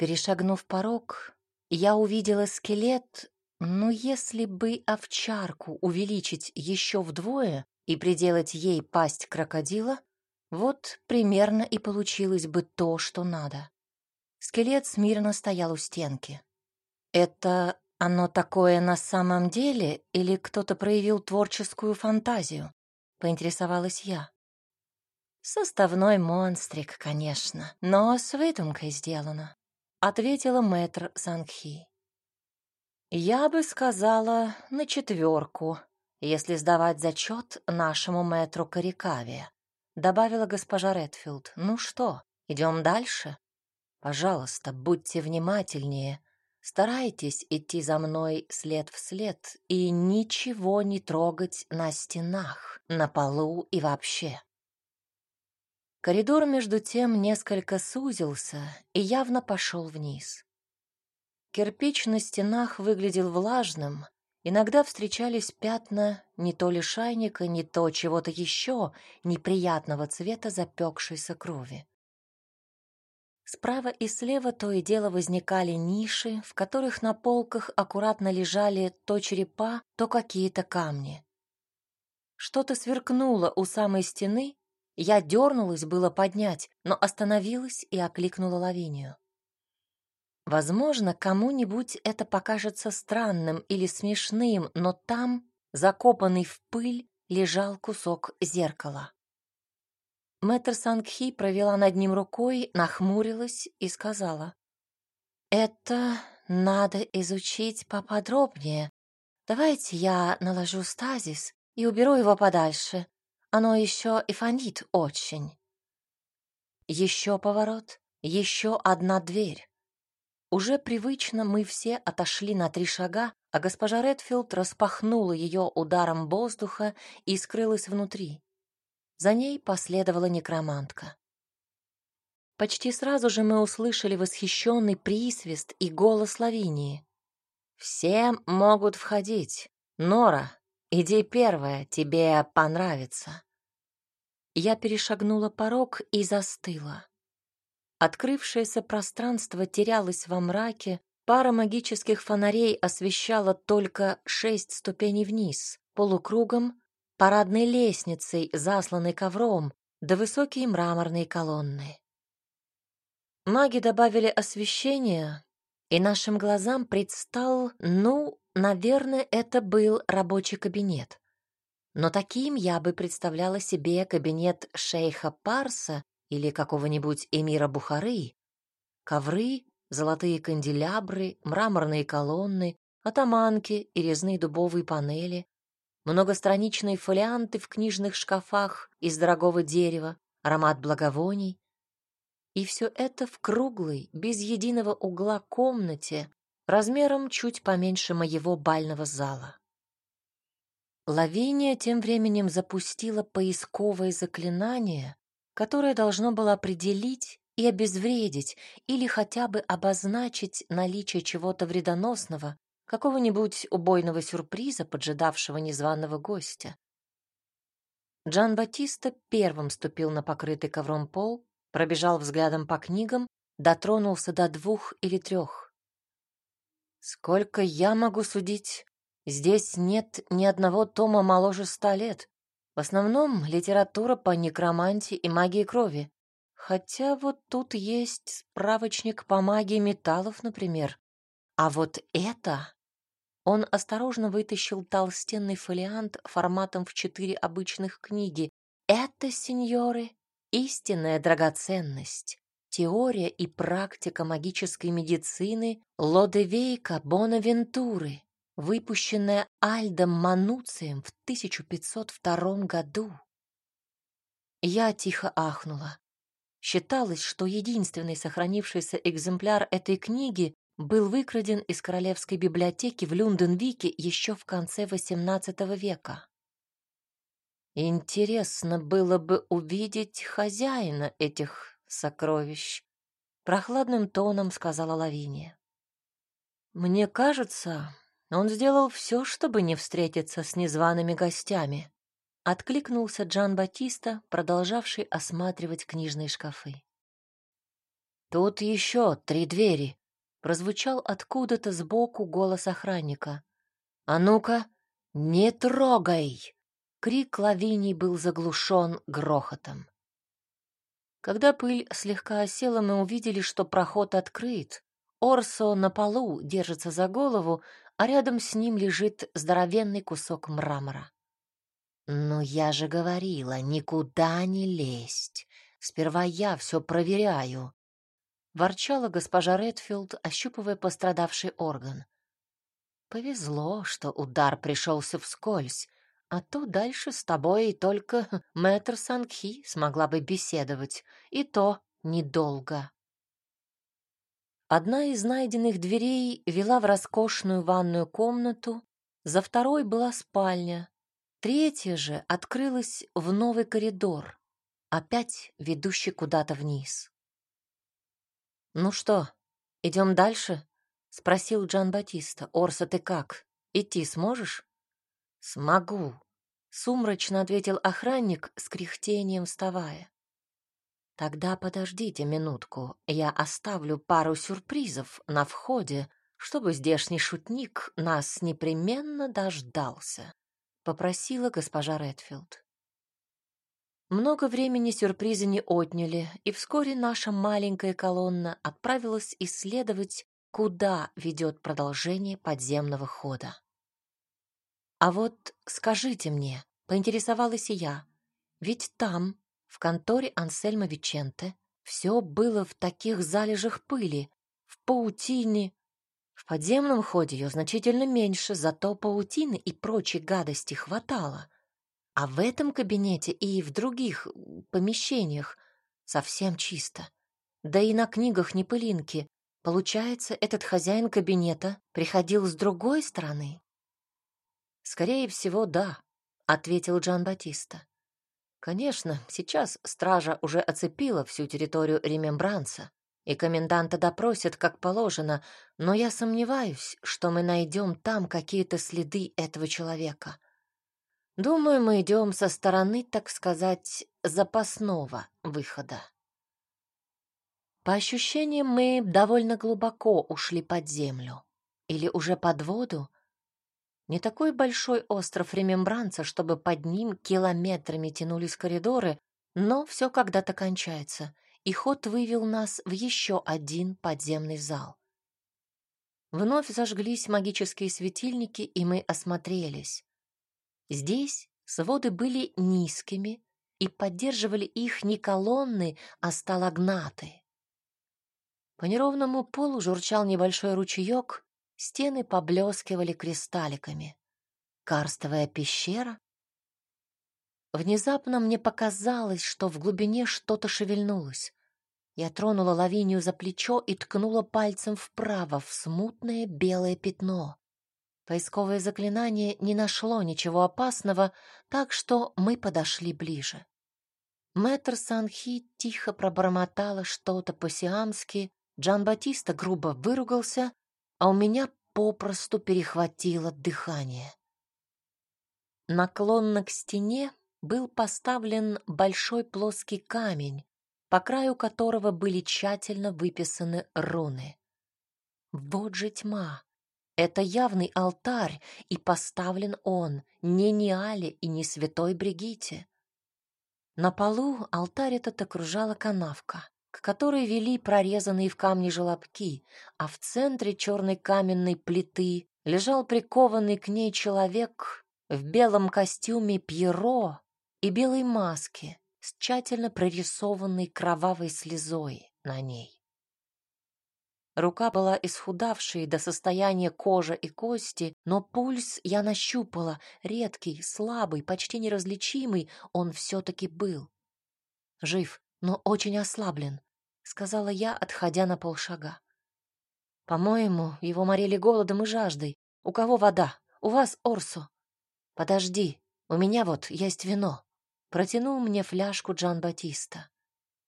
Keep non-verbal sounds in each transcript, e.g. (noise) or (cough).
Перешагнув порог, я увидела скелет, но если бы овчарку увеличить еще вдвое и приделать ей пасть крокодила, вот примерно и получилось бы то, что надо. Скелет смирно стоял у стенки. Это оно такое на самом деле или кто-то проявил творческую фантазию? Поинтересовалась я. Составной монстрик, конечно, но с выдумкой сделано, ответила мэтр Сангхи. Я бы сказала на четверку, если сдавать зачет нашему мэтру Карикаве, добавила госпожа Редфилд. Ну что, идем дальше? Пожалуйста, будьте внимательнее. Старайтесь идти за мной след в след и ничего не трогать на стенах, на полу и вообще. Коридор между тем несколько сузился и явно пошел вниз. Кирпич на стенах выглядел влажным, иногда встречались пятна не то лишайника, не то чего-то еще неприятного цвета запекшейся крови. Справа и слева то и дело возникали ниши, в которых на полках аккуратно лежали то черепа, то какие-то камни. Что-то сверкнуло у самой стены, я дернулась было поднять, но остановилась и окликнула Лавинию. Возможно, кому-нибудь это покажется странным или смешным, но там, закопанный в пыль, лежал кусок зеркала. Мэтр Сангхи провела над ним рукой, нахмурилась и сказала. «Это надо изучить поподробнее. Давайте я наложу стазис и уберу его подальше. Оно еще и фонит очень». Еще поворот, еще одна дверь. Уже привычно мы все отошли на три шага, а госпожа Редфилд распахнула ее ударом воздуха и скрылась внутри. За ней последовала некромантка. Почти сразу же мы услышали восхищенный присвист и голос Лавинии. «Все могут входить. Нора, иди первая, тебе понравится». Я перешагнула порог и застыла. Открывшееся пространство терялось во мраке, пара магических фонарей освещала только шесть ступеней вниз, полукругом парадной лестницей, засланной ковром, да высокие мраморные колонны. Маги добавили освещение, и нашим глазам предстал, ну, наверное, это был рабочий кабинет. Но таким я бы представляла себе кабинет шейха Парса или какого-нибудь эмира Бухары. Ковры, золотые канделябры, мраморные колонны, атаманки и резные дубовые панели, многостраничные фолианты в книжных шкафах из дорогого дерева, аромат благовоний. И все это в круглой, без единого угла комнате, размером чуть поменьше моего бального зала. Лавиния тем временем запустила поисковое заклинание, которое должно было определить и обезвредить или хотя бы обозначить наличие чего-то вредоносного какого-нибудь убойного сюрприза, поджидавшего незваного гостя. Джан Батиста первым ступил на покрытый ковром пол, пробежал взглядом по книгам, дотронулся до двух или трех. Сколько я могу судить, здесь нет ни одного тома моложе ста лет. В основном литература по некромантии и магии крови. Хотя вот тут есть справочник по магии металлов, например. А вот это он осторожно вытащил толстенный фолиант форматом в четыре обычных книги. Это, сеньоры, истинная драгоценность. Теория и практика магической медицины Лодевейка Бонавентуры, выпущенная Альдом Мануцием в 1502 году. Я тихо ахнула. Считалось, что единственный сохранившийся экземпляр этой книги был выкраден из королевской библиотеки в Люнденвике еще в конце XVIII века. Интересно было бы увидеть хозяина этих сокровищ, прохладным тоном сказала Лавиния. Мне кажется, он сделал все, чтобы не встретиться с незваными гостями, откликнулся Джан Батиста, продолжавший осматривать книжные шкафы. Тут еще три двери. Прозвучал откуда-то сбоку голос охранника. А ну-ка, не трогай! Крик Лавинии был заглушен грохотом. Когда пыль слегка осела, мы увидели, что проход открыт. Орсо на полу держится за голову, а рядом с ним лежит здоровенный кусок мрамора. «Но я же говорила, никуда не лезть. Сперва я все проверяю», — ворчала госпожа Редфилд, ощупывая пострадавший орган. «Повезло, что удар пришелся вскользь, а то дальше с тобой только (laughs) мэтр Сангхи смогла бы беседовать, и то недолго». Одна из найденных дверей вела в роскошную ванную комнату, за второй была спальня, третья же открылась в новый коридор, опять ведущий куда-то вниз. «Ну что, идем дальше?» — спросил Джан Батиста. «Орса, ты как? Идти сможешь?» «Смогу», — сумрачно ответил охранник с кряхтением вставая. Тогда подождите минутку, я оставлю пару сюрпризов на входе, чтобы здешний шутник нас непременно дождался, попросила госпожа Редфилд. Много времени сюрпризы не отняли, и вскоре наша маленькая колонна отправилась исследовать, куда ведет продолжение подземного хода. А вот скажите мне, поинтересовалась я, ведь там, в конторе Ансельма Виченте все было в таких залежах пыли, в паутине. В подземном ходе ее значительно меньше, зато паутины и прочей гадости хватало. А в этом кабинете и в других помещениях совсем чисто. Да и на книгах не пылинки. Получается, этот хозяин кабинета приходил с другой стороны? Скорее всего, да, ответил Джан Батиста. Конечно, сейчас стража уже оцепила всю территорию Ремембранца, и коменданта допросят как положено, но я сомневаюсь, что мы найдем там какие-то следы этого человека. Думаю, мы идем со стороны, так сказать, запасного выхода. По ощущениям, мы довольно глубоко ушли под землю. Или уже под воду, не такой большой остров Ремембранца, чтобы под ним километрами тянулись коридоры, но все когда-то кончается, и ход вывел нас в еще один подземный зал. Вновь зажглись магические светильники, и мы осмотрелись. Здесь своды были низкими, и поддерживали их не колонны, а сталагнаты. По неровному полу журчал небольшой ручеек, Стены поблескивали кристалликами. Карстовая пещера? Внезапно мне показалось, что в глубине что-то шевельнулось. Я тронула Лавинию за плечо и ткнула пальцем вправо в смутное белое пятно. Поисковое заклинание не нашло ничего опасного, так что мы подошли ближе. Мэтр Санхи тихо пробормотала что-то по-сиамски, Джан Батиста грубо выругался, а у меня попросту перехватило дыхание. Наклонно к стене был поставлен большой плоский камень, по краю которого были тщательно выписаны руны. Вот же тьма! Это явный алтарь, и поставлен он не Ниале и не святой Бригите. На полу алтарь этот окружала канавка к которой вели прорезанные в камне желобки, а в центре черной каменной плиты лежал прикованный к ней человек в белом костюме Пьеро и белой маске с тщательно прорисованной кровавой слезой на ней. Рука была исхудавшей до состояния кожи и кости, но пульс я нащупала, редкий, слабый, почти неразличимый, он все-таки был. Жив, но очень ослаблен, сказала я, отходя на полшага. По-моему, его морили голодом и жаждой. У кого вода? У вас Орсо. Подожди, у меня вот есть вино. Протянул мне фляжку Джан Батиста.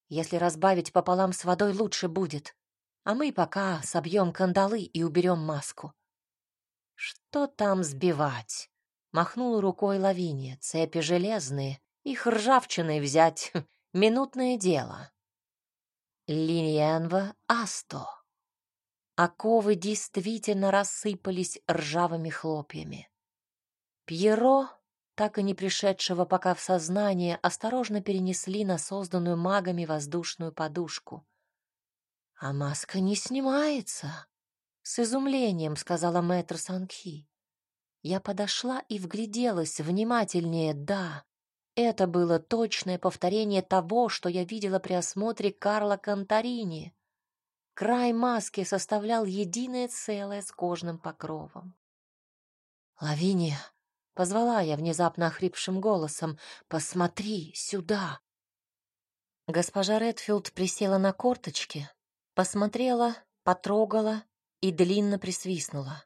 Если разбавить пополам с водой, лучше будет. А мы пока собьем кандалы и уберем маску. Что там сбивать? Махнул рукой Лавиния. Цепи железные, их ржавчиной взять (laughs) — минутное дело. Линьянва Асто. Оковы действительно рассыпались ржавыми хлопьями. Пьеро, так и не пришедшего пока в сознание, осторожно перенесли на созданную магами воздушную подушку. «А маска не снимается», — с изумлением сказала мэтр Санхи. Я подошла и вгляделась внимательнее. Да, это было точное повторение того, что я видела при осмотре Карла Конторини. Край маски составлял единое целое с кожным покровом. «Лавиния!» — позвала я внезапно охрипшим голосом. «Посмотри сюда!» Госпожа Редфилд присела на корточки, посмотрела, потрогала и длинно присвистнула.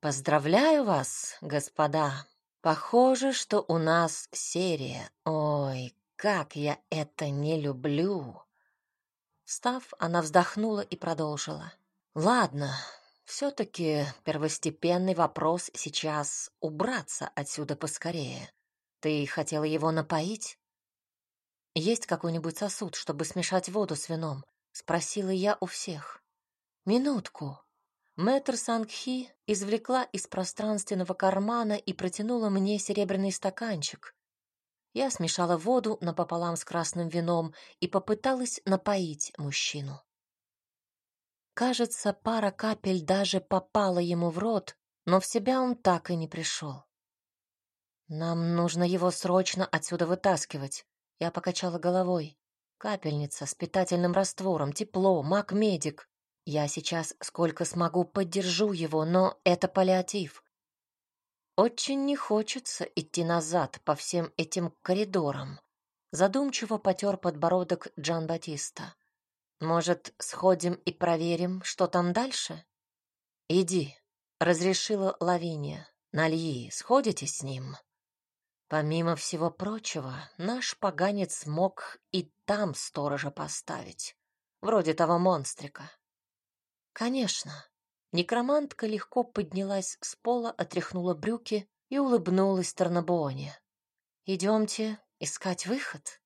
«Поздравляю вас, господа! Похоже, что у нас серия. Ой, как я это не люблю!» Встав, она вздохнула и продолжила. «Ладно, все-таки первостепенный вопрос сейчас — убраться отсюда поскорее. Ты хотела его напоить?» «Есть какой-нибудь сосуд, чтобы смешать воду с вином?» — спросила я у всех. «Минутку». Мэтр Сангхи извлекла из пространственного кармана и протянула мне серебряный стаканчик. Я смешала воду напополам с красным вином и попыталась напоить мужчину. Кажется, пара капель даже попала ему в рот, но в себя он так и не пришел. «Нам нужно его срочно отсюда вытаскивать», — я покачала головой. «Капельница с питательным раствором, тепло, маг-медик. Я сейчас сколько смогу поддержу его, но это паллиатив. Очень не хочется идти назад по всем этим коридорам. Задумчиво потер подбородок Джан Батиста. Может, сходим и проверим, что там дальше? Иди, разрешила Лавиния. Нальи, сходите с ним. Помимо всего прочего, наш поганец мог и там сторожа поставить, вроде того монстрика. Конечно. Некромантка легко поднялась с пола, отряхнула брюки и улыбнулась Тарнабооне. Идемте искать выход.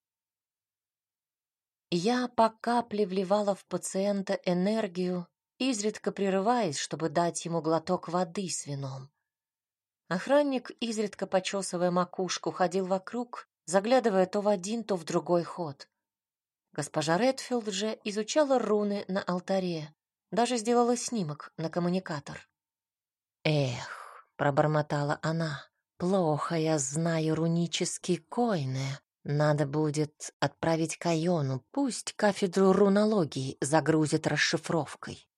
Я по капле вливала в пациента энергию, изредка прерываясь, чтобы дать ему глоток воды с вином. Охранник, изредка почесывая макушку, ходил вокруг, заглядывая то в один, то в другой ход. Госпожа Редфилд же изучала руны на алтаре, даже сделала снимок на коммуникатор. «Эх», — пробормотала она, — «плохо я знаю рунические койны. Надо будет отправить Кайону, пусть кафедру рунологии загрузит расшифровкой».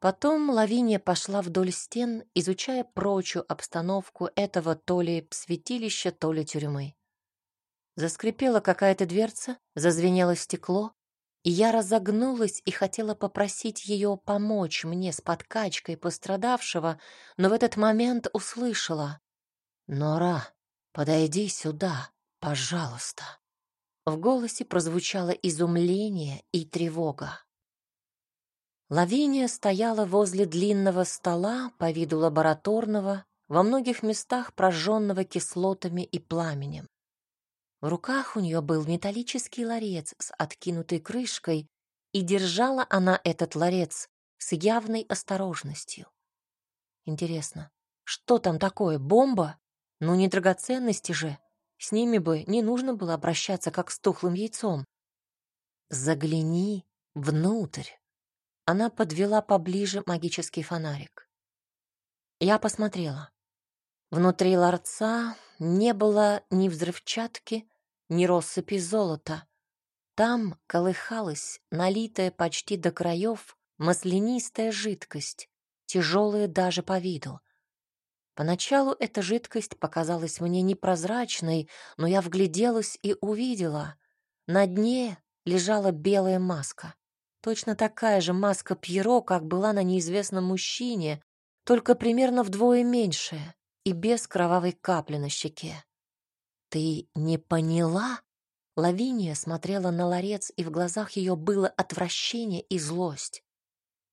Потом Лавиния пошла вдоль стен, изучая прочую обстановку этого то ли святилища, то ли тюрьмы. Заскрипела какая-то дверца, зазвенело стекло, и я разогнулась и хотела попросить ее помочь мне с подкачкой пострадавшего, но в этот момент услышала «Нора, подойди сюда, пожалуйста». В голосе прозвучало изумление и тревога. Лавиния стояла возле длинного стола по виду лабораторного, во многих местах прожженного кислотами и пламенем. В руках у нее был металлический ларец с откинутой крышкой, и держала она этот ларец с явной осторожностью. Интересно, что там такое, бомба? Ну не драгоценности же. С ними бы не нужно было обращаться, как с тухлым яйцом. Загляни внутрь. Она подвела поближе магический фонарик. Я посмотрела. Внутри ларца не было ни взрывчатки, ни россыпи золота. Там колыхалась, налитая почти до краев, маслянистая жидкость, тяжелая даже по виду. Поначалу эта жидкость показалась мне непрозрачной, но я вгляделась и увидела. На дне лежала белая маска. Точно такая же маска Пьеро, как была на неизвестном мужчине, только примерно вдвое меньшая и без кровавой капли на щеке. «Ты не поняла?» Лавиния смотрела на ларец, и в глазах ее было отвращение и злость.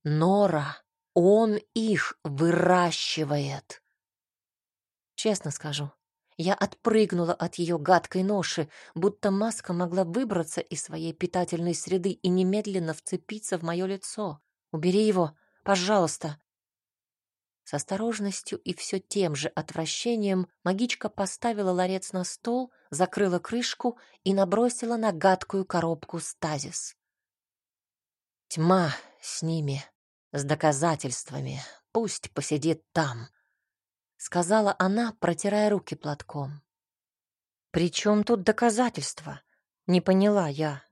«Нора, он их выращивает!» Честно скажу, Я отпрыгнула от ее гадкой ноши, будто маска могла выбраться из своей питательной среды и немедленно вцепиться в мое лицо. «Убери его, пожалуйста!» С осторожностью и все тем же отвращением магичка поставила ларец на стол, закрыла крышку и набросила на гадкую коробку стазис. «Тьма с ними, с доказательствами, пусть посидит там», — сказала она, протирая руки платком. «При чем тут доказательства?» — не поняла я.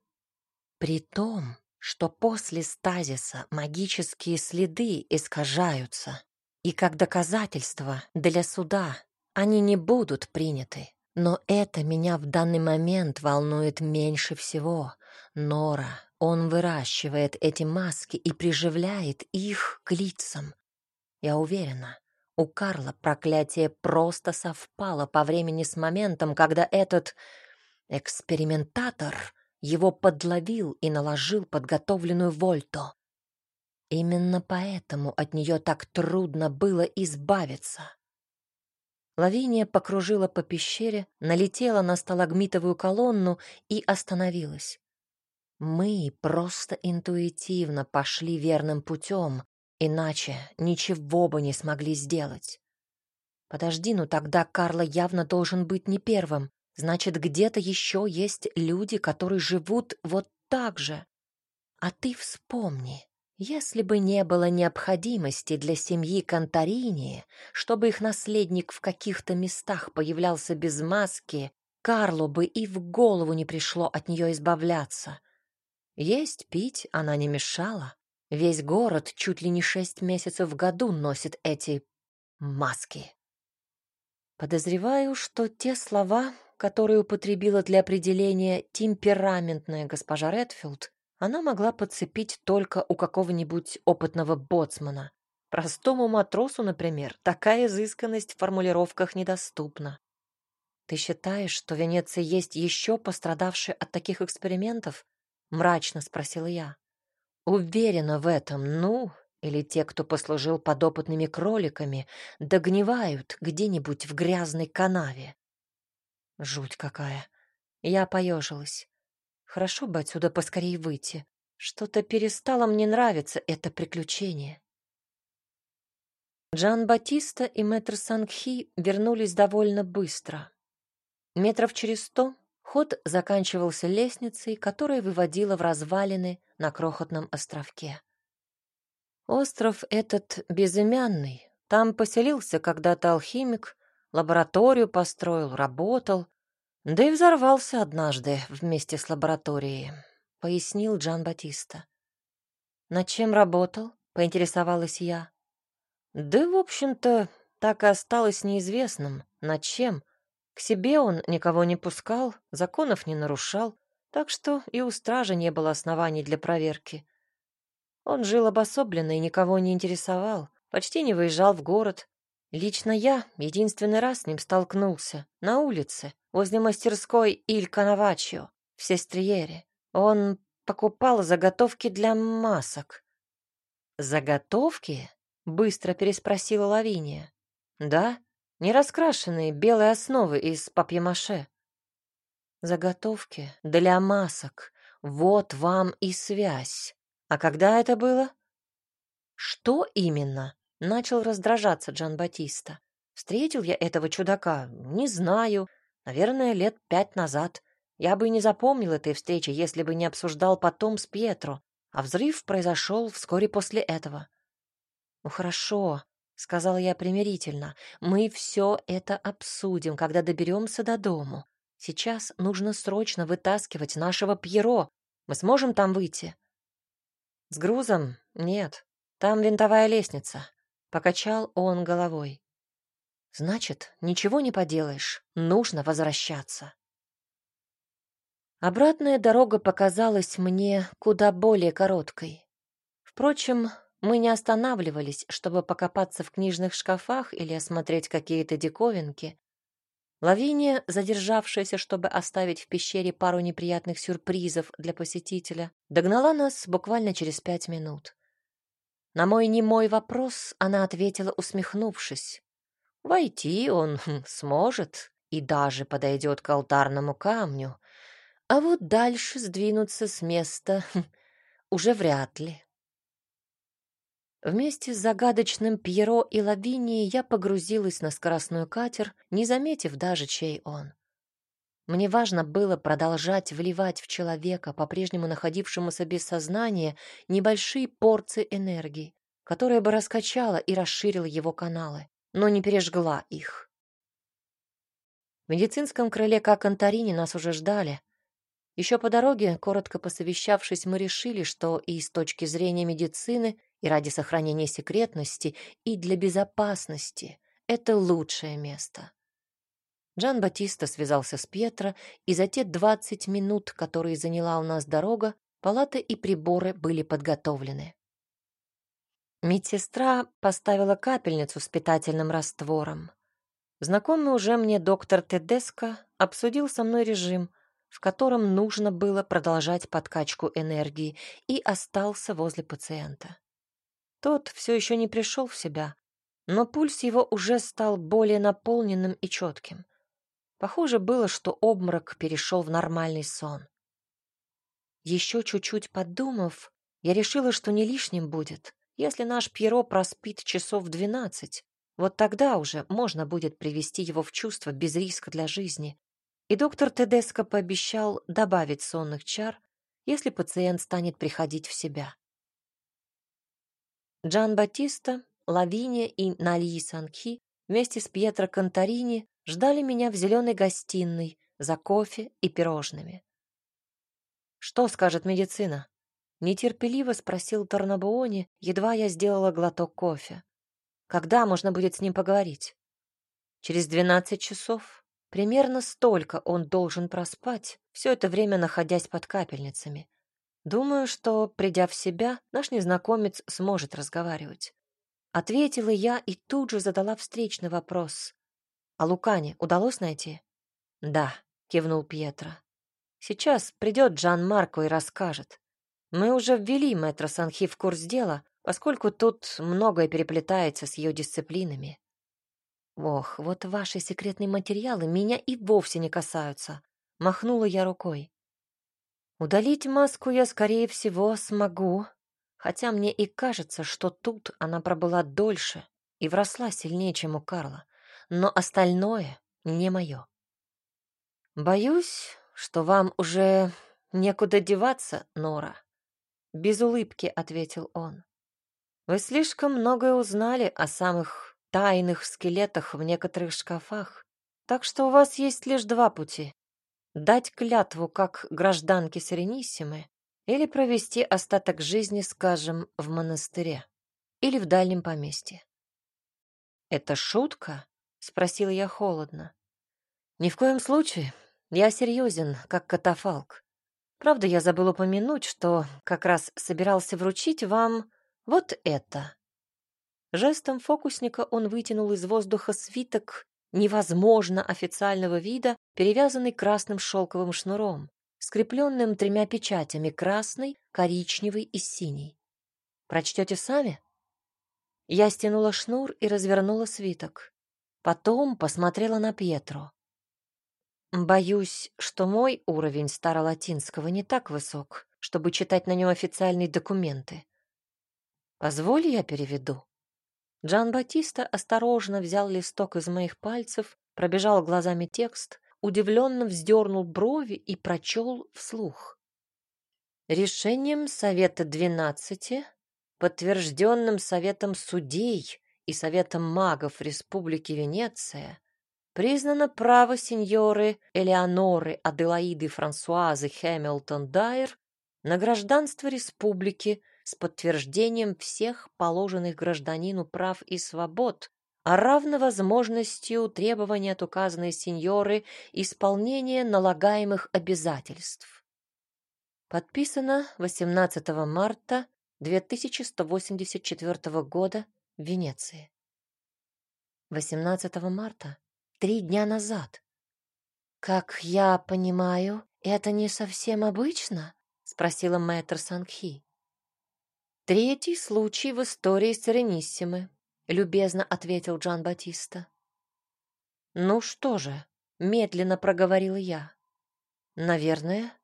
«При том, что после стазиса магические следы искажаются, и как доказательство для суда они не будут приняты. Но это меня в данный момент волнует меньше всего. Нора, он выращивает эти маски и приживляет их к лицам. Я уверена, у Карла проклятие просто совпало по времени с моментом, когда этот экспериментатор его подловил и наложил подготовленную вольту. Именно поэтому от нее так трудно было избавиться. Лавиния покружила по пещере, налетела на сталагмитовую колонну и остановилась. Мы просто интуитивно пошли верным путем, иначе ничего бы не смогли сделать. Подожди, ну тогда Карла явно должен быть не первым. Значит, где-то еще есть люди, которые живут вот так же. А ты вспомни, если бы не было необходимости для семьи Конторини, чтобы их наследник в каких-то местах появлялся без маски, Карлу бы и в голову не пришло от нее избавляться. Есть, пить она не мешала. Весь город чуть ли не шесть месяцев в году носит эти маски. Подозреваю, что те слова, которые употребила для определения темпераментная госпожа Редфилд, она могла подцепить только у какого-нибудь опытного боцмана. Простому матросу, например, такая изысканность в формулировках недоступна. «Ты считаешь, что в Венеции есть еще пострадавшие от таких экспериментов?» — мрачно спросила я. «Уверена в этом, ну, или те, кто послужил подопытными кроликами, догнивают где-нибудь в грязной канаве». Жуть какая. Я поежилась. Хорошо бы отсюда поскорее выйти. Что-то перестало мне нравиться это приключение. Джан Батиста и мэтр Сангхи вернулись довольно быстро. Метров через сто ход заканчивался лестницей, которая выводила в развалины на крохотном островке. Остров этот безымянный. Там поселился когда-то алхимик, лабораторию построил, работал, да и взорвался однажды вместе с лабораторией, пояснил Джан Батиста. Над чем работал? поинтересовалась я. Да, в общем-то, так и осталось неизвестным, над чем. К себе он никого не пускал, законов не нарушал, так что и у стражи не было оснований для проверки. Он жил обособленно и никого не интересовал, почти не выезжал в город, Лично я единственный раз с ним столкнулся на улице, возле мастерской Иль Канавачио в Сестриере. Он покупал заготовки для масок. «Заготовки?» — быстро переспросила Лавиния. «Да, не раскрашенные белые основы из папье-маше». «Заготовки для масок. Вот вам и связь. А когда это было?» «Что именно?» Начал раздражаться Джан Батиста. Встретил я этого чудака, не знаю, наверное, лет пять назад. Я бы и не запомнил этой встречи, если бы не обсуждал потом с Пьетро, а взрыв произошел вскоре после этого. «Ну хорошо», — сказала я примирительно, — «мы все это обсудим, когда доберемся до дому. Сейчас нужно срочно вытаскивать нашего Пьеро. Мы сможем там выйти?» «С грузом? Нет. Там винтовая лестница. Покачал он головой. Значит, ничего не поделаешь, нужно возвращаться. Обратная дорога показалась мне куда более короткой. Впрочем, мы не останавливались, чтобы покопаться в книжных шкафах или осмотреть какие-то диковинки. Лавиния, задержавшаяся, чтобы оставить в пещере пару неприятных сюрпризов для посетителя, догнала нас буквально через пять минут. На мой немой вопрос она ответила, усмехнувшись. «Войти он хм, сможет, и даже подойдет к алтарному камню, а вот дальше сдвинуться с места уже вряд ли. Вместе с загадочным Пьеро и Лавинией я погрузилась на скоростной катер, не заметив даже, чей он. Мне важно было продолжать вливать в человека, по-прежнему находившемуся без сознания, небольшие порции энергии, которая бы раскачала и расширила его каналы, но не пережгла их. В медицинском крыле как Антарине нас уже ждали. Еще по дороге, коротко посовещавшись, мы решили, что и с точки зрения медицины, и ради сохранения секретности, и для безопасности это лучшее место. Джан Батиста связался с Пьетро, и за те двадцать минут, которые заняла у нас дорога, палаты и приборы были подготовлены. Медсестра поставила капельницу с питательным раствором. Знакомый уже мне доктор Тедеско обсудил со мной режим, в котором нужно было продолжать подкачку энергии, и остался возле пациента. Тот все еще не пришел в себя, но пульс его уже стал более наполненным и четким. Похоже было, что обморок перешел в нормальный сон. Еще чуть-чуть подумав, я решила, что не лишним будет, если наш Пьеро проспит часов двенадцать. Вот тогда уже можно будет привести его в чувство без риска для жизни. И доктор Тедеско пообещал добавить сонных чар, если пациент станет приходить в себя. Джан Батиста, Лавиния и Налии Санхи вместе с Пьетро Конторини ждали меня в зеленой гостиной за кофе и пирожными. «Что скажет медицина?» — нетерпеливо спросил Торнабуони, едва я сделала глоток кофе. «Когда можно будет с ним поговорить?» «Через двенадцать часов. Примерно столько он должен проспать, все это время находясь под капельницами. Думаю, что, придя в себя, наш незнакомец сможет разговаривать. Ответила я и тут же задала встречный вопрос. «А Лукане удалось найти?» «Да», — кивнул Пьетро. «Сейчас придет Джан Марко и расскажет. Мы уже ввели мэтра Санхи в курс дела, поскольку тут многое переплетается с ее дисциплинами». «Ох, вот ваши секретные материалы меня и вовсе не касаются», — махнула я рукой. Удалить маску я, скорее всего, смогу, хотя мне и кажется, что тут она пробыла дольше и вросла сильнее, чем у Карла, но остальное не мое. Боюсь, что вам уже некуда деваться, Нора. Без улыбки ответил он. Вы слишком многое узнали о самых тайных скелетах в некоторых шкафах, так что у вас есть лишь два пути дать клятву как гражданке Серениссимы или провести остаток жизни, скажем, в монастыре или в дальнем поместье. «Это шутка?» — спросила я холодно. «Ни в коем случае. Я серьезен, как катафалк. Правда, я забыл упомянуть, что как раз собирался вручить вам вот это». Жестом фокусника он вытянул из воздуха свиток невозможно официального вида, перевязанный красным шелковым шнуром, скрепленным тремя печатями — красный, коричневый и синий. Прочтете сами? Я стянула шнур и развернула свиток. Потом посмотрела на Пьетро. Боюсь, что мой уровень старолатинского не так высок, чтобы читать на нем официальные документы. Позволь я переведу. Джан Батиста осторожно взял листок из моих пальцев, пробежал глазами текст, удивленно вздернул брови и прочел вслух. Решением Совета двенадцати, подтвержденным Советом судей и Советом магов Республики Венеция, признано право сеньоры Элеоноры Аделаиды Франсуазы Хэмилтон Дайер на гражданство республики с подтверждением всех положенных гражданину прав и свобод, а равно возможностью требования от указанной сеньоры исполнения налагаемых обязательств. Подписано 18 марта 2184 года Венеции. 18 марта, три дня назад. Как я понимаю, это не совсем обычно, спросила мэтр Сангхи. Третий случай в истории Серениссимы, любезно ответил Джан Батиста. Ну что же, медленно проговорила я. Наверное,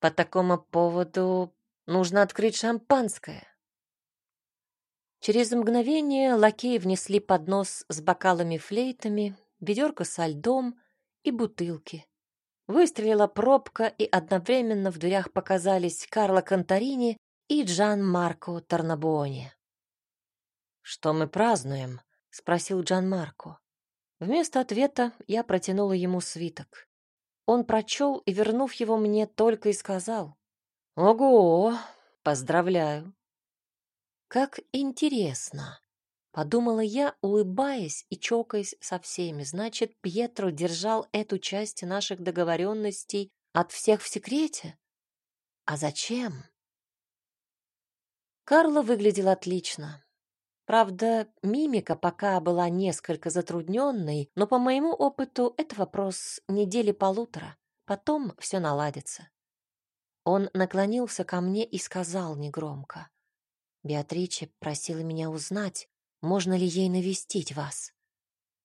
по такому поводу нужно открыть шампанское. Через мгновение лакеи внесли поднос с бокалами-флейтами, ведерко со льдом и бутылки. Выстрелила пробка, и одновременно в дверях показались Карло Конторини и Джан Марко Тарнабуони. «Что мы празднуем?» — спросил Джан Марко. Вместо ответа я протянула ему свиток. Он прочел и, вернув его мне, только и сказал. «Ого! Поздравляю!» «Как интересно!» — подумала я, улыбаясь и чокаясь со всеми. «Значит, Пьетро держал эту часть наших договоренностей от всех в секрете? А зачем?» Карла выглядел отлично. Правда, мимика пока была несколько затрудненной, но по моему опыту это вопрос недели полутора. Потом все наладится. Он наклонился ко мне и сказал негромко. Беатриче просила меня узнать, можно ли ей навестить вас.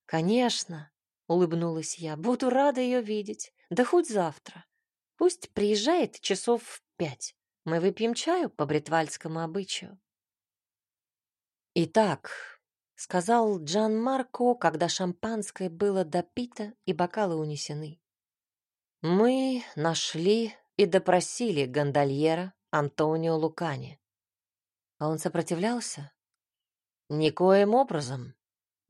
Конечно, улыбнулась я. Буду рада ее видеть. Да хоть завтра. Пусть приезжает часов в пять. Мы выпьем чаю по бритвальскому обычаю. «Итак», — сказал Джан Марко, когда шампанское было допито и бокалы унесены, «мы нашли и допросили гондольера Антонио Лукани. А он сопротивлялся? Никоим образом.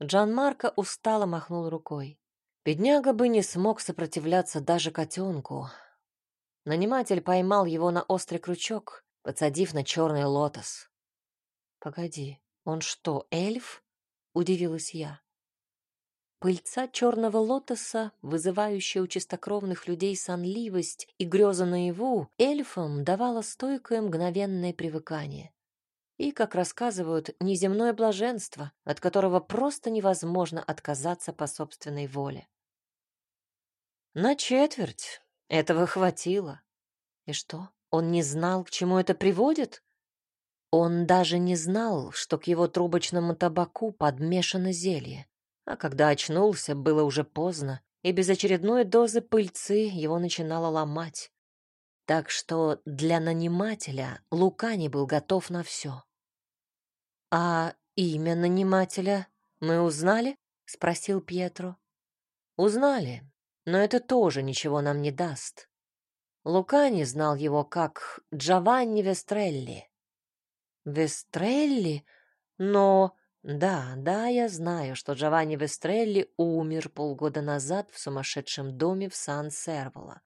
Джан Марко устало махнул рукой. Бедняга бы не смог сопротивляться даже котенку. Наниматель поймал его на острый крючок, подсадив на черный лотос. Погоди, «Он что, эльф?» — удивилась я. Пыльца черного лотоса, вызывающая у чистокровных людей сонливость и греза наяву, эльфам давала стойкое мгновенное привыкание. И, как рассказывают, неземное блаженство, от которого просто невозможно отказаться по собственной воле. На четверть этого хватило. И что, он не знал, к чему это приводит? Он даже не знал, что к его трубочному табаку подмешано зелье. А когда очнулся, было уже поздно, и без очередной дозы пыльцы его начинало ломать. Так что для нанимателя Лука не был готов на все. «А имя нанимателя мы узнали?» — спросил Пьетро. «Узнали, но это тоже ничего нам не даст. Лукани знал его как Джованни Вестрелли. Вестрелли? Но... Да, да, я знаю, что Джованни Вестрелли умер полгода назад в сумасшедшем доме в Сан-Серволо.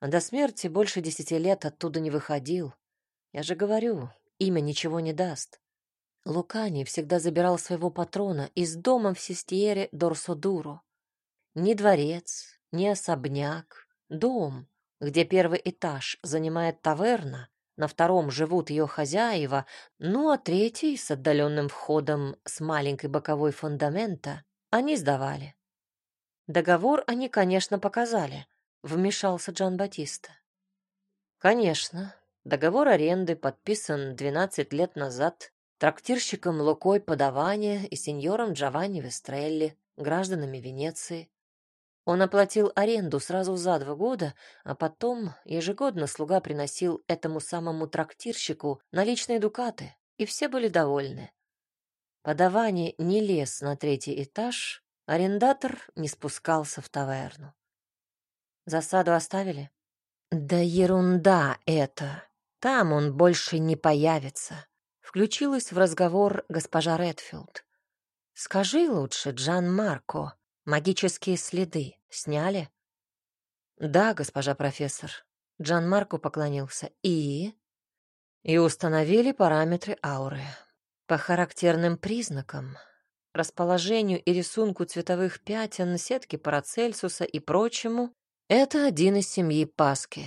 До смерти больше десяти лет оттуда не выходил. Я же говорю, имя ничего не даст. Лукани всегда забирал своего патрона из дома в Систиере Дорсодуро. Ни дворец, ни особняк, дом, где первый этаж занимает таверна, на втором живут ее хозяева, ну а третий с отдаленным входом с маленькой боковой фундамента они сдавали. Договор они, конечно, показали, вмешался Джан Батиста. Конечно, договор аренды подписан 12 лет назад трактирщиком Лукой Подавания и сеньором Джованни Вестрелли, гражданами Венеции. Он оплатил аренду сразу за два года, а потом ежегодно слуга приносил этому самому трактирщику наличные дукаты, и все были довольны. Подавание не лез на третий этаж, арендатор не спускался в таверну. Засаду оставили? Да ерунда это. Там он больше не появится. Включилась в разговор госпожа Редфилд. Скажи лучше, Джан Марко, Магические следы сняли? Да, госпожа профессор. Джан Марко поклонился. И и установили параметры ауры по характерным признакам, расположению и рисунку цветовых пятен, сетки Парацельсуса и прочему. Это один из семьи Паски.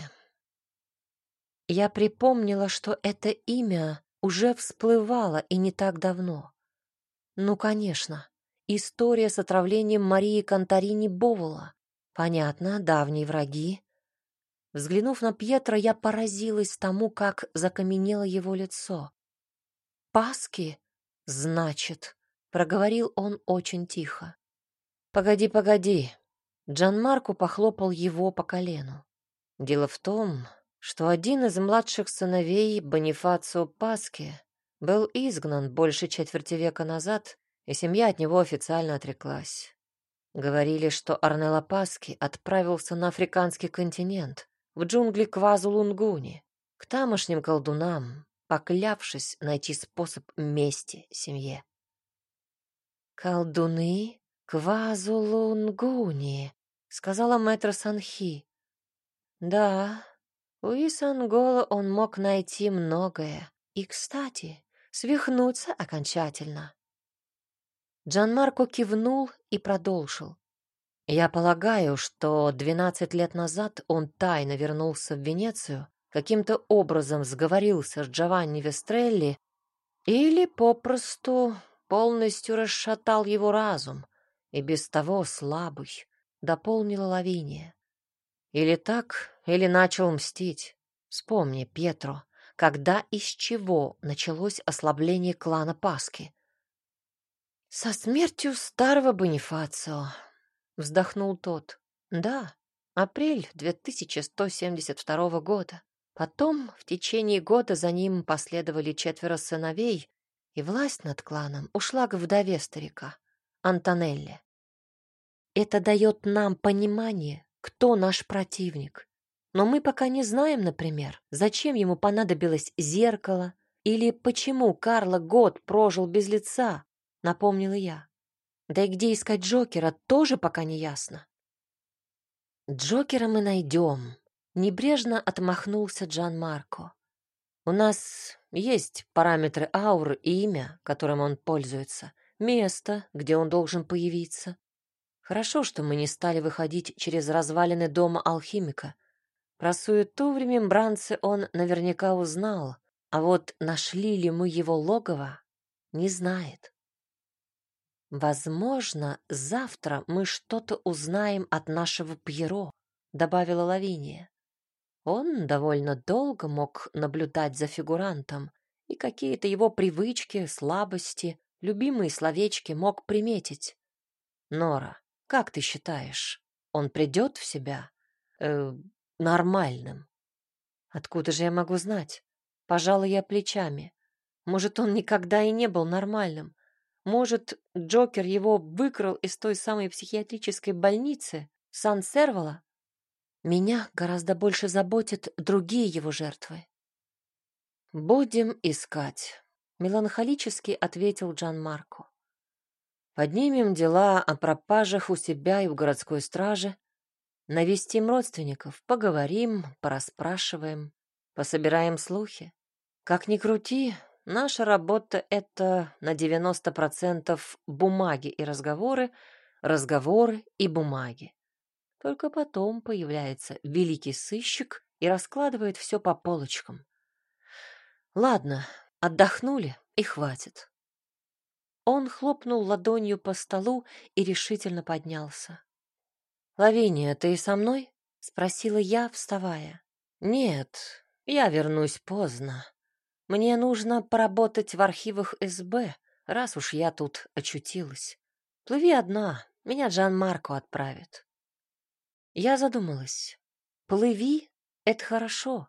Я припомнила, что это имя уже всплывало и не так давно. Ну, конечно. История с отравлением Марии Конторини Бовола. Понятно, давние враги. Взглянув на Пьетро, я поразилась тому, как закаменело его лицо. «Паски? Значит», — проговорил он очень тихо. «Погоди, погоди. Джан Марко похлопал его по колену. Дело в том, что один из младших сыновей Бонифацио Паски был изгнан больше четверти века назад, и семья от него официально отреклась. Говорили, что Арнелла Паски отправился на африканский континент, в джунгли Квазу-Лунгуни, к тамошним колдунам, поклявшись найти способ мести семье. «Колдуны Квазу-Лунгуни», — сказала мэтр Санхи. «Да, у Исангола он мог найти многое. И, кстати, свихнуться окончательно. Джан Марко кивнул и продолжил. Я полагаю, что 12 лет назад он тайно вернулся в Венецию, каким-то образом сговорился с Джованни Вестрелли или попросту полностью расшатал его разум, и без того слабый, дополнила Лавиния. Или так, или начал мстить. Вспомни, Петро, когда и с чего началось ослабление клана Паски. Со смертью старого Бонифацио, вздохнул тот. Да, апрель 2172 года. Потом в течение года за ним последовали четверо сыновей, и власть над кланом ушла к вдове старика, Антонелле. Это дает нам понимание, кто наш противник. Но мы пока не знаем, например, зачем ему понадобилось зеркало или почему Карло год прожил без лица, напомнила я. Да и где искать Джокера, тоже пока не ясно. Джокера мы найдем, небрежно отмахнулся Джан Марко. У нас есть параметры ауры и имя, которым он пользуется, место, где он должен появиться. Хорошо, что мы не стали выходить через развалины дома алхимика. Про суету в ремембранце он наверняка узнал, а вот нашли ли мы его логово, не знает. Возможно, завтра мы что-то узнаем от нашего Пьеро, добавила Лавиния. Он довольно долго мог наблюдать за фигурантом, и какие-то его привычки, слабости, любимые словечки мог приметить. Нора, как ты считаешь, он придет в себя э, нормальным? Откуда же я могу знать? Пожалуй, я плечами. Может, он никогда и не был нормальным. Может, Джокер его выкрал из той самой психиатрической больницы, Сан-Сервала? Меня гораздо больше заботят другие его жертвы. «Будем искать», — меланхолически ответил Джан Марко. Поднимем дела о пропажах у себя и в городской страже, навестим родственников, поговорим, порасспрашиваем, пособираем слухи. Как ни крути, наша работа — это на 90% бумаги и разговоры, разговоры и бумаги. Только потом появляется великий сыщик и раскладывает все по полочкам. Ладно, отдохнули и хватит. Он хлопнул ладонью по столу и решительно поднялся. «Лавиния, ты со мной?» — спросила я, вставая. «Нет, я вернусь поздно. Мне нужно поработать в архивах СБ, раз уж я тут очутилась. Плыви одна, меня Джан Марко отправит». Я задумалась. «Плыви — это хорошо.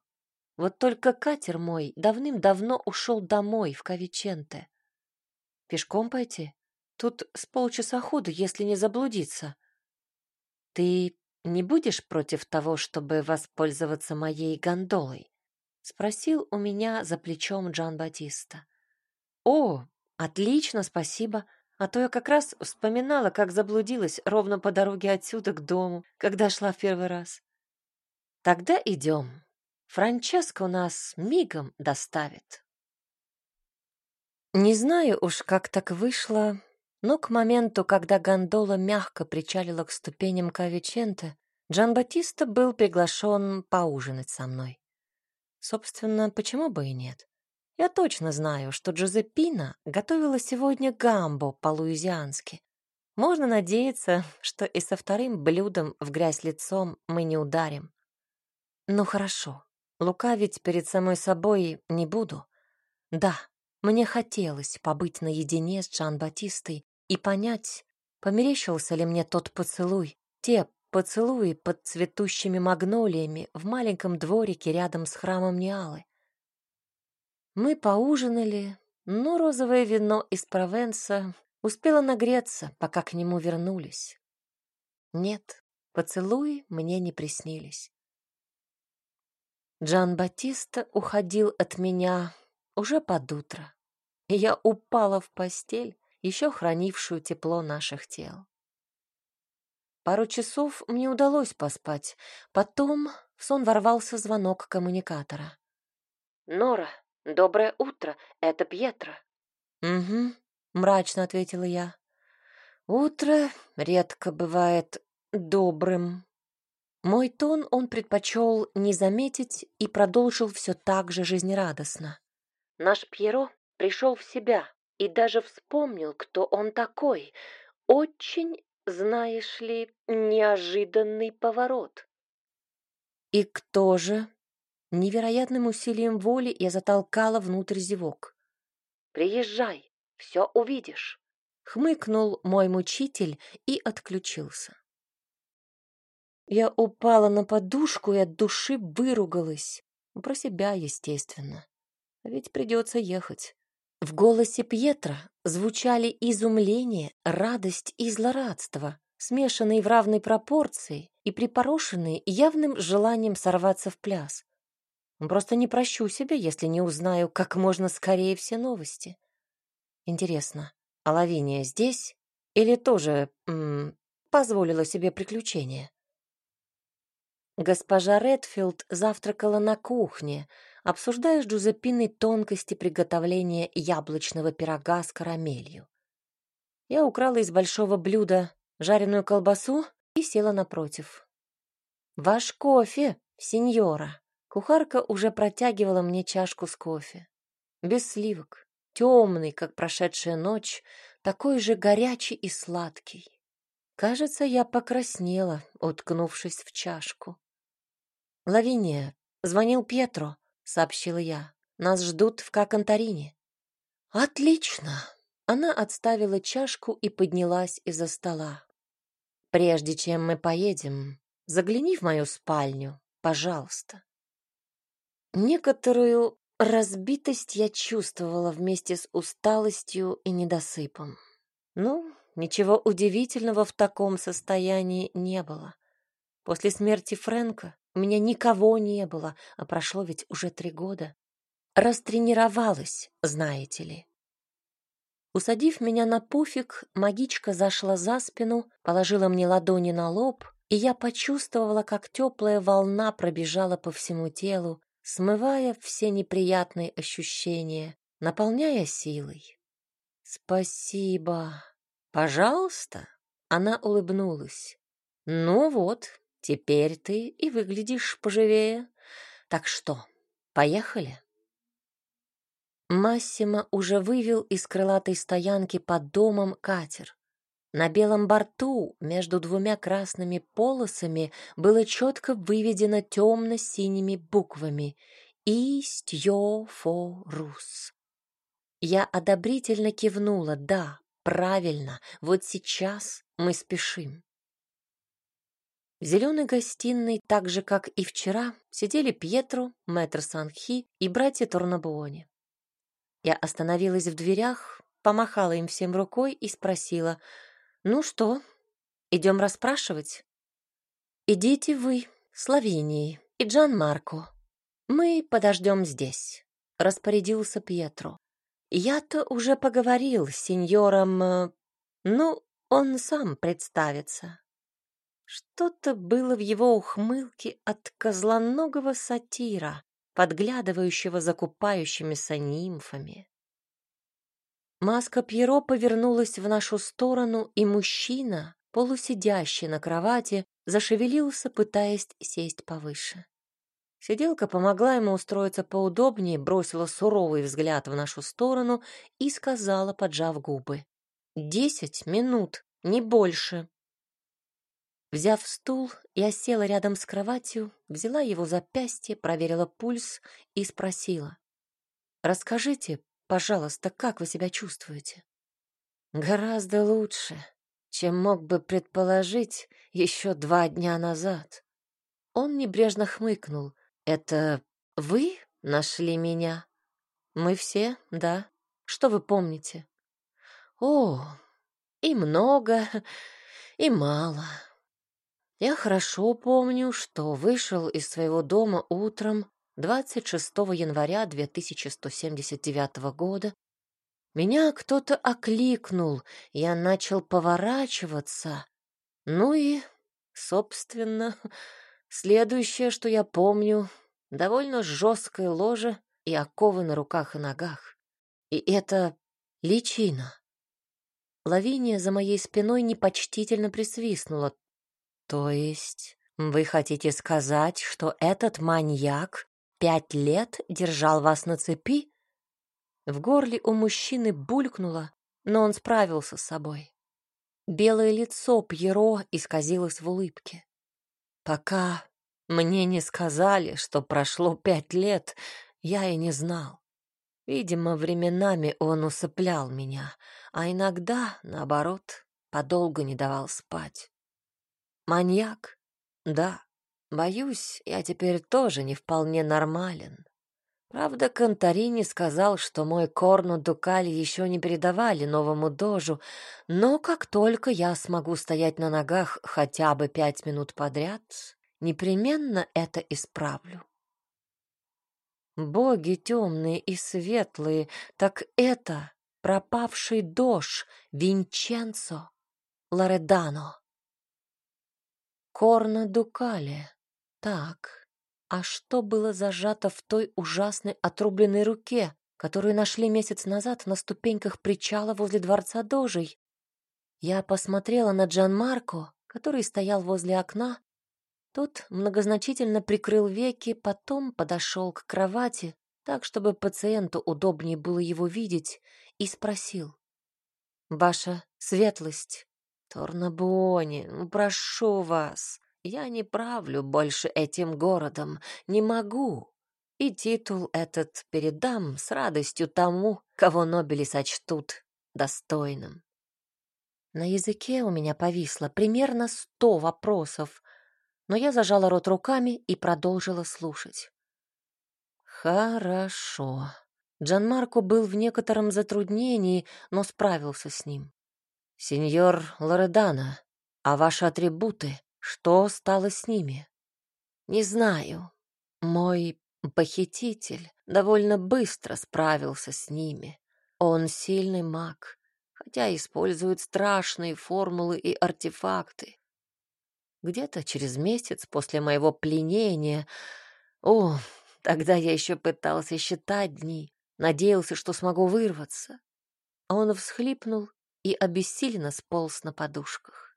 Вот только катер мой давным-давно ушел домой, в Кавиченте. Пешком пойти? Тут с полчаса ходу, если не заблудиться. Ты не будешь против того, чтобы воспользоваться моей гондолой? Спросил у меня за плечом Джан Батиста. О, отлично, спасибо. А то я как раз вспоминала, как заблудилась ровно по дороге отсюда к дому, когда шла в первый раз. Тогда идем. Франческо нас мигом доставит. Не знаю уж, как так вышло, но к моменту, когда гондола мягко причалила к ступеням Кавиченте, Джан Батиста был приглашен поужинать со мной. Собственно, почему бы и нет? Я точно знаю, что Джозепина готовила сегодня гамбо по-луизиански. Можно надеяться, что и со вторым блюдом в грязь лицом мы не ударим. Ну хорошо, лукавить перед самой собой не буду. Да, мне хотелось побыть наедине с Жан Батистой и понять, померещился ли мне тот поцелуй, те поцелуи под цветущими магнолиями в маленьком дворике рядом с храмом Ниалы. Мы поужинали, но розовое вино из Провенса успело нагреться, пока к нему вернулись. Нет, поцелуи мне не приснились. Джан Батиста уходил от меня уже под утро, и я упала в постель, еще хранившую тепло наших тел. Пару часов мне удалось поспать, потом в сон ворвался звонок коммуникатора. «Нора, доброе утро, это Пьетро». «Угу», — мрачно ответила я. «Утро редко бывает добрым». Мой тон он предпочел не заметить и продолжил все так же жизнерадостно. Наш Пьеро пришел в себя и даже вспомнил, кто он такой. Очень, знаешь ли, неожиданный поворот. И кто же? Невероятным усилием воли я затолкала внутрь зевок. «Приезжай, все увидишь», — хмыкнул мой мучитель и отключился. Я упала на подушку и от души выругалась. Про себя, естественно. Ведь придется ехать. В голосе Пьетра звучали изумление, радость и злорадство, смешанные в равной пропорции и припорошенные явным желанием сорваться в пляс. Просто не прощу себя, если не узнаю как можно скорее все новости. Интересно, а Лавиния здесь или тоже м -м, позволила себе приключения? Госпожа Редфилд завтракала на кухне, обсуждая с Джузеппиной тонкости приготовления яблочного пирога с карамелью. Я украла из большого блюда жареную колбасу и села напротив. «Ваш кофе, сеньора!» Кухарка уже протягивала мне чашку с кофе. Без сливок, темный, как прошедшая ночь, такой же горячий и сладкий. Кажется, я покраснела, уткнувшись в чашку. «Лавиния, звонил Пьетро», — сообщила я. «Нас ждут в Какантарине». «Отлично!» Она отставила чашку и поднялась из-за стола. «Прежде чем мы поедем, загляни в мою спальню, пожалуйста». Некоторую разбитость я чувствовала вместе с усталостью и недосыпом. Ну, ничего удивительного в таком состоянии не было. После смерти Фрэнка у меня никого не было, а прошло ведь уже три года. Растренировалась, знаете ли. Усадив меня на пуфик, магичка зашла за спину, положила мне ладони на лоб, и я почувствовала, как теплая волна пробежала по всему телу, смывая все неприятные ощущения, наполняя силой. «Спасибо. Пожалуйста». Она улыбнулась. «Ну вот, Теперь ты и выглядишь поживее. Так что, поехали?» Массимо уже вывел из крылатой стоянки под домом катер. На белом борту между двумя красными полосами было четко выведено темно-синими буквами «Истьофорус». Я одобрительно кивнула «Да, правильно, вот сейчас мы спешим». В зеленой гостиной, так же, как и вчера, сидели Пьетро, мэтр Санхи и братья Торнабуони. Я остановилась в дверях, помахала им всем рукой и спросила, «Ну что, идем расспрашивать?» «Идите вы, Словении и Джан Марко. Мы подождем здесь», — распорядился Пьетро. «Я-то уже поговорил с сеньором... Э, ну, он сам представится. Что-то было в его ухмылке от козлоногого сатира, подглядывающего за купающимися нимфами. Маска Пьеро повернулась в нашу сторону, и мужчина, полусидящий на кровати, зашевелился, пытаясь сесть повыше. Сиделка помогла ему устроиться поудобнее, бросила суровый взгляд в нашу сторону и сказала, поджав губы. «Десять минут, не больше». Взяв стул, я села рядом с кроватью, взяла его запястье, проверила пульс и спросила. «Расскажите, пожалуйста, как вы себя чувствуете?» «Гораздо лучше, чем мог бы предположить еще два дня назад. Он небрежно хмыкнул. «Это вы нашли меня?» «Мы все, да. Что вы помните?» «О, и много, и мало. Я хорошо помню, что вышел из своего дома утром 26 января 2179 года. Меня кто-то окликнул, я начал поворачиваться. Ну и, собственно, следующее, что я помню, довольно жесткое ложе и оковы на руках и ногах. И это личина. Лавиния за моей спиной непочтительно присвистнула. То есть вы хотите сказать, что этот маньяк пять лет держал вас на цепи? В горле у мужчины булькнуло, но он справился с собой. Белое лицо Пьеро исказилось в улыбке. Пока мне не сказали, что прошло пять лет, я и не знал. Видимо, временами он усыплял меня, а иногда, наоборот, подолгу не давал спать. Маньяк? Да. Боюсь, я теперь тоже не вполне нормален. Правда, Конторини сказал, что мой Корну Дукали еще не передавали новому дожу, но как только я смогу стоять на ногах хотя бы пять минут подряд, непременно это исправлю. Боги темные и светлые, так это пропавший дож Винченцо Лоредано. Корна Дукале. Так, а что было зажато в той ужасной отрубленной руке, которую нашли месяц назад на ступеньках причала возле дворца Дожей? Я посмотрела на Джан Марко, который стоял возле окна тот многозначительно прикрыл веки, потом подошел к кровати, так, чтобы пациенту удобнее было его видеть, и спросил. «Ваша светлость, Торнабуони, прошу вас, я не правлю больше этим городом, не могу. И титул этот передам с радостью тому, кого Нобели сочтут достойным». На языке у меня повисло примерно сто вопросов, но я зажала рот руками и продолжила слушать. Хорошо. Джанмарко был в некотором затруднении, но справился с ним. Сеньор Лоредана, а ваши атрибуты, что стало с ними? Не знаю. Мой похититель довольно быстро справился с ними. Он сильный маг, хотя использует страшные формулы и артефакты. Где-то через месяц после моего пленения... О, тогда я еще пытался считать дни, надеялся, что смогу вырваться. Он всхлипнул и обессиленно сполз на подушках.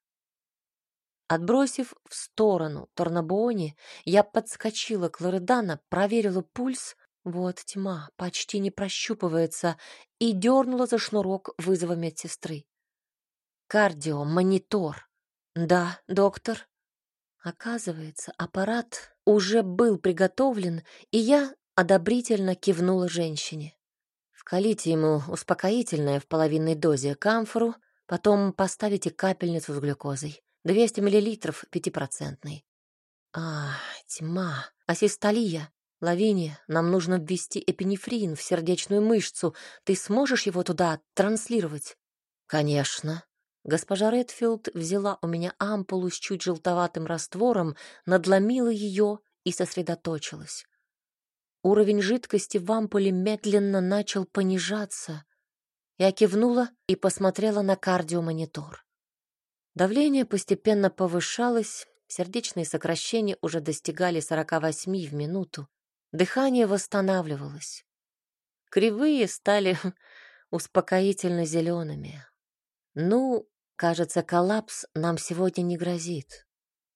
Отбросив в сторону Торнабуони, я подскочила к Лоредана, проверила пульс, вот тьма, почти не прощупывается, и дернула за шнурок вызова медсестры. Кардио, монитор. Да, доктор. Оказывается, аппарат уже был приготовлен, и я одобрительно кивнула женщине. Вкалите ему успокоительное в половинной дозе камфору, потом поставите капельницу с глюкозой. 200 миллилитров пятипроцентный. А, тьма. Асистолия. Лавиния, нам нужно ввести эпинефрин в сердечную мышцу. Ты сможешь его туда транслировать? Конечно. Госпожа Редфилд взяла у меня ампулу с чуть желтоватым раствором, надломила ее и сосредоточилась. Уровень жидкости в ампуле медленно начал понижаться. Я кивнула и посмотрела на кардиомонитор. Давление постепенно повышалось, сердечные сокращения уже достигали 48 в минуту. Дыхание восстанавливалось. Кривые стали (laughs) успокоительно зелеными. Ну, Кажется, коллапс нам сегодня не грозит.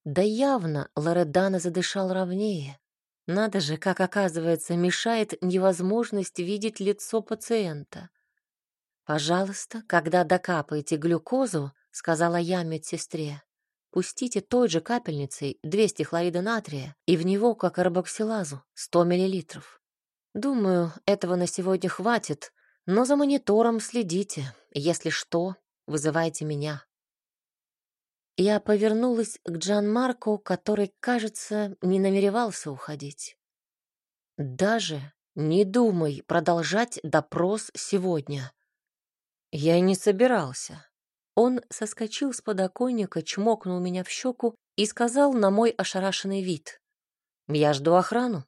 Да явно Лоредана задышал ровнее. Надо же, как оказывается, мешает невозможность видеть лицо пациента. «Пожалуйста, когда докапаете глюкозу, — сказала я медсестре, — пустите той же капельницей 200 хлорида натрия и в него карбоксилазу 100 миллилитров. Думаю, этого на сегодня хватит, но за монитором следите. Если что, Вызывайте меня. Я повернулась к Джан Марко, который, кажется, не намеревался уходить. Даже не думай продолжать допрос сегодня. Я не собирался. Он соскочил с подоконника, чмокнул меня в щеку и сказал на мой ошарашенный вид. Я жду охрану.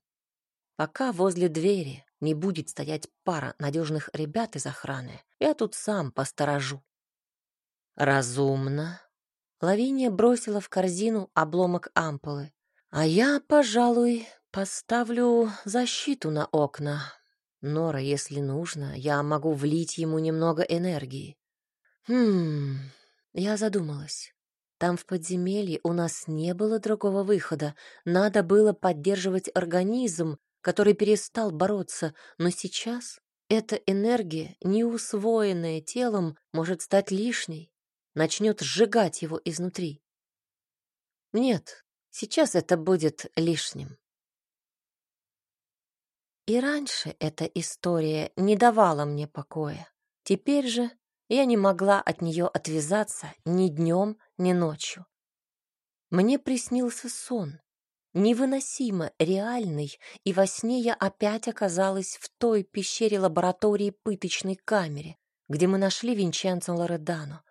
Пока возле двери не будет стоять пара надежных ребят из охраны, я тут сам посторожу. Разумно. Лавиния бросила в корзину обломок ампулы. А я, пожалуй, поставлю защиту на окна. Нора, если нужно, я могу влить ему немного энергии. Хм, я задумалась. Там в подземелье у нас не было другого выхода. Надо было поддерживать организм, который перестал бороться, но сейчас эта энергия, неусвоенная телом, может стать лишней, начнет сжигать его изнутри. Нет, сейчас это будет лишним. И раньше эта история не давала мне покоя. Теперь же я не могла от нее отвязаться ни днем, ни ночью. Мне приснился сон, невыносимо реальный, и во сне я опять оказалась в той пещере-лаборатории пыточной камере, где мы нашли Винченцо Лоредано.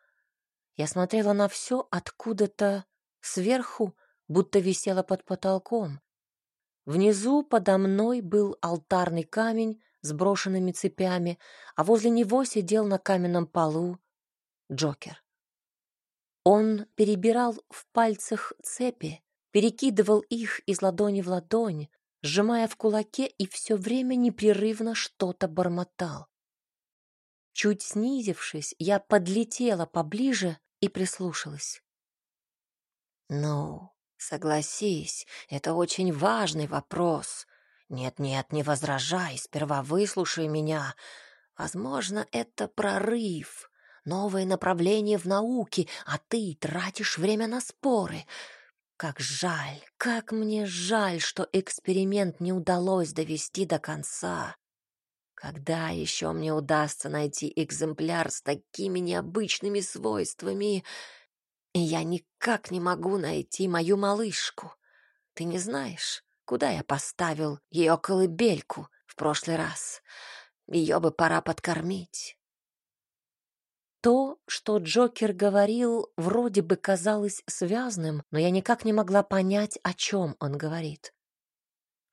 Я смотрела на все откуда-то сверху, будто висела под потолком. Внизу подо мной был алтарный камень с брошенными цепями, а возле него сидел на каменном полу Джокер. Он перебирал в пальцах цепи, перекидывал их из ладони в ладонь, сжимая в кулаке и все время непрерывно что-то бормотал. Чуть снизившись, я подлетела поближе и прислушалась. «Ну, согласись, это очень важный вопрос. Нет-нет, не возражай, сперва выслушай меня. Возможно, это прорыв, новое направление в науке, а ты тратишь время на споры. Как жаль, как мне жаль, что эксперимент не удалось довести до конца. Когда еще мне удастся найти экземпляр с такими необычными свойствами? Я никак не могу найти мою малышку. Ты не знаешь, куда я поставил ее колыбельку в прошлый раз? Ее бы пора подкормить. То, что Джокер говорил, вроде бы казалось связным, но я никак не могла понять, о чем он говорит.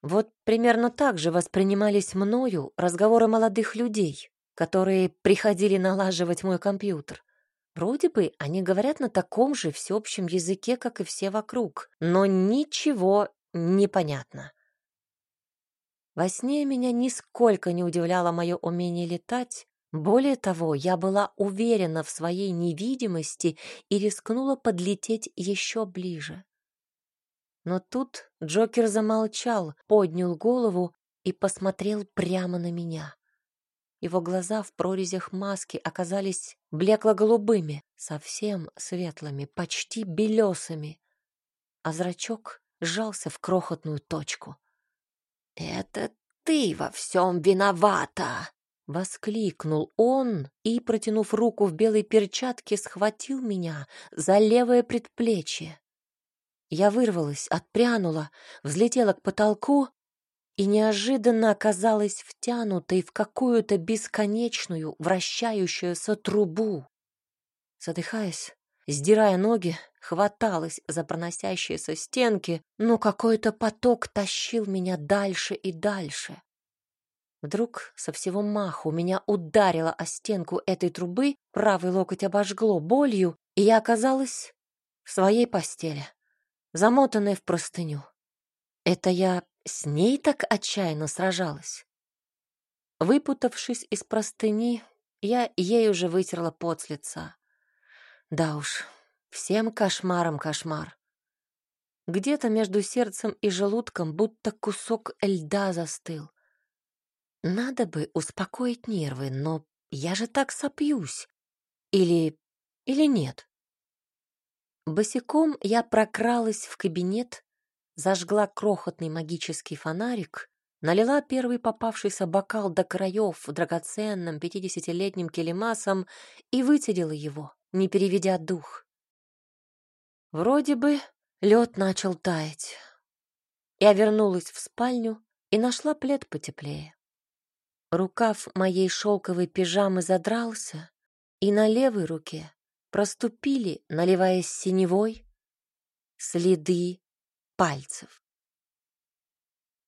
Вот примерно так же воспринимались мною разговоры молодых людей, которые приходили налаживать мой компьютер. Вроде бы они говорят на таком же всеобщем языке, как и все вокруг, но ничего не понятно. Во сне меня нисколько не удивляло мое умение летать, более того, я была уверена в своей невидимости и рискнула подлететь еще ближе. Но тут Джокер замолчал, поднял голову и посмотрел прямо на меня. Его глаза в прорезях маски оказались блекло-голубыми, совсем светлыми, почти белесыми, а зрачок сжался в крохотную точку. «Это ты во всем виновата!» Воскликнул он и, протянув руку в белой перчатке, схватил меня за левое предплечье. Я вырвалась, отпрянула, взлетела к потолку и неожиданно оказалась втянутой в какую-то бесконечную вращающуюся трубу. Задыхаясь, сдирая ноги, хваталась за проносящиеся стенки, но какой-то поток тащил меня дальше и дальше. Вдруг со всего маху меня ударило о стенку этой трубы, правый локоть обожгло болью, и я оказалась в своей постели, замотанной в простыню. Это я с ней так отчаянно сражалась. Выпутавшись из простыни, я ей уже вытерла пот с лица. Да уж, всем кошмаром кошмар. Где-то между сердцем и желудком будто кусок льда застыл. Надо бы успокоить нервы, но я же так сопьюсь. Или... или нет? Босиком я прокралась в кабинет, зажгла крохотный магический фонарик, налила первый попавшийся бокал до краев драгоценным пятидесятилетним келемасом и выцедила его, не переведя дух. Вроде бы лед начал таять. Я вернулась в спальню и нашла плед потеплее. Рукав моей шелковой пижамы задрался, и на левой руке проступили, наливаясь синевой, следы пальцев.